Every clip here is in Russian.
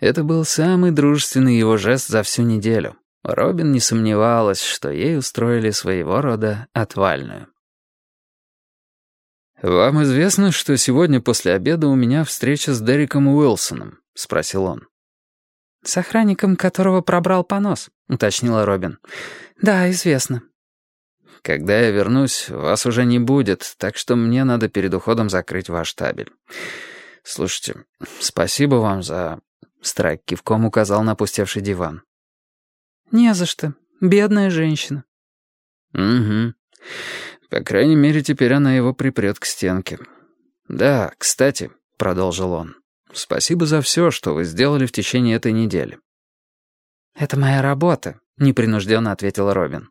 Это был самый дружественный его жест за всю неделю. Робин не сомневалась, что ей устроили своего рода отвальную. «Вам известно, что сегодня после обеда у меня встреча с Дереком Уилсоном?» — спросил он. «С охранником, которого пробрал понос», — уточнила Робин. «Да, известно». «Когда я вернусь, вас уже не будет, так что мне надо перед уходом закрыть ваш табель. Слушайте, спасибо вам за Страйк кивком указал на опустевший диван. «Не за что. Бедная женщина». «Угу. По крайней мере, теперь она его припрет к стенке. Да, кстати», — продолжил он, — «спасибо за все, что вы сделали в течение этой недели». «Это моя работа», — непринужденно ответила Робин.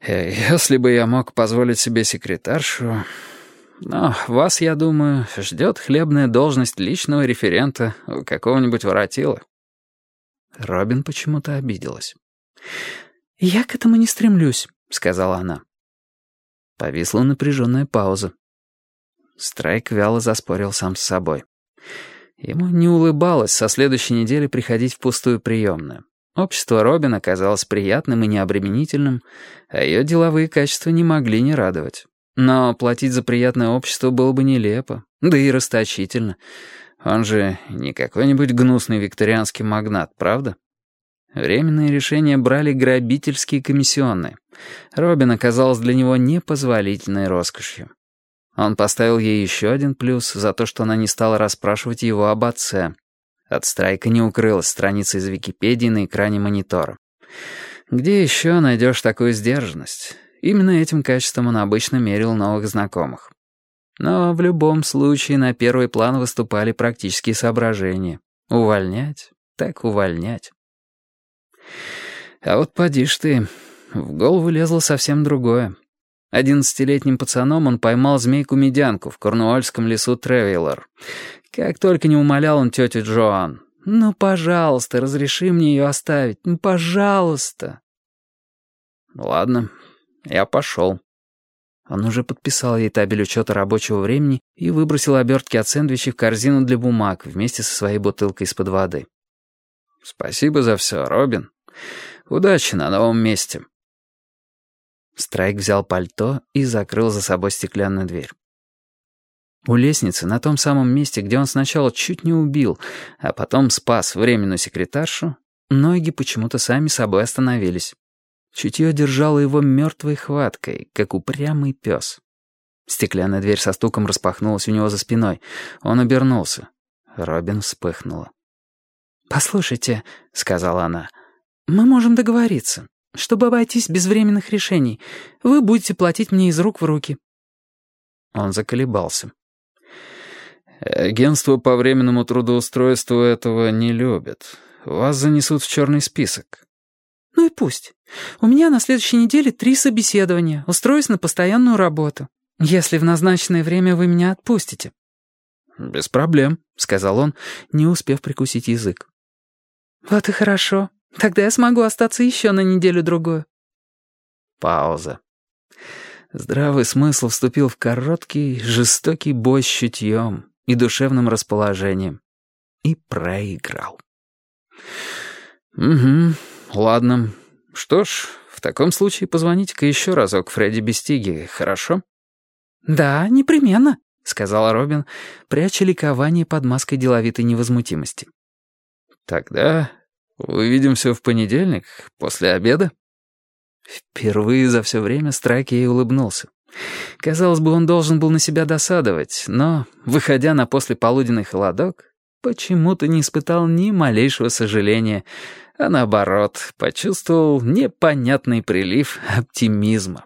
«Э, «Если бы я мог позволить себе секретаршу...» Но вас, я думаю, ждет хлебная должность личного референта у какого-нибудь воротила». Робин почему-то обиделась. «Я к этому не стремлюсь», — сказала она. Повисла напряженная пауза. Страйк вяло заспорил сам с собой. Ему не улыбалось со следующей недели приходить в пустую приемную. Общество Робин оказалось приятным и необременительным, а ее деловые качества не могли не радовать. Но платить за приятное общество было бы нелепо, да и расточительно. Он же не какой-нибудь гнусный викторианский магнат, правда? Временные решения брали грабительские комиссионные. Робин оказалась для него непозволительной роскошью. Он поставил ей еще один плюс за то, что она не стала расспрашивать его об отце. От страйка не укрылась страница из Википедии на экране монитора. Где еще найдешь такую сдержанность? Именно этим качеством он обычно мерил новых знакомых. Но в любом случае на первый план выступали практические соображения. Увольнять, так увольнять. А вот поди ж ты, в голову лезло совсем другое. Одиннадцатилетним пацаном он поймал змейку-медянку в корнуольском лесу Тревелор. Как только не умолял он тетю Джоан. «Ну, пожалуйста, разреши мне ее оставить. Ну, пожалуйста». «Ладно, я пошел. Он уже подписал ей табель учета рабочего времени и выбросил обертки от сэндвичей в корзину для бумаг вместе со своей бутылкой из-под воды. «Спасибо за все, Робин. Удачи на новом месте». Страйк взял пальто и закрыл за собой стеклянную дверь. У лестницы, на том самом месте, где он сначала чуть не убил, а потом спас временную секретаршу, ноги почему-то сами собой остановились. Чутье держало его мертвой хваткой, как упрямый пес. Стеклянная дверь со стуком распахнулась у него за спиной. Он обернулся. Робин вспыхнула. «Послушайте», — сказала она, — «мы можем договориться. Чтобы обойтись без временных решений, вы будете платить мне из рук в руки». Он заколебался. «Агентство по временному трудоустройству этого не любит. Вас занесут в черный список. Ну и пусть. У меня на следующей неделе три собеседования. Устроюсь на постоянную работу. Если в назначенное время вы меня отпустите». «Без проблем», — сказал он, не успев прикусить язык. «Вот и хорошо. Тогда я смогу остаться еще на неделю-другую». Пауза. Здравый смысл вступил в короткий, жестокий бой с чутьем и душевным расположением. И проиграл. «Угу, «Ладно. Что ж, в таком случае позвоните-ка еще разок Фредди Бестиги, хорошо?» «Да, непременно», — сказала Робин, пряча ликование под маской деловитой невозмутимости. «Тогда увидимся в понедельник, после обеда?» Впервые за все время Страйк ей улыбнулся. Казалось бы, он должен был на себя досадовать, но, выходя на послеполуденный холодок, почему-то не испытал ни малейшего сожаления — а наоборот, почувствовал непонятный прилив оптимизма.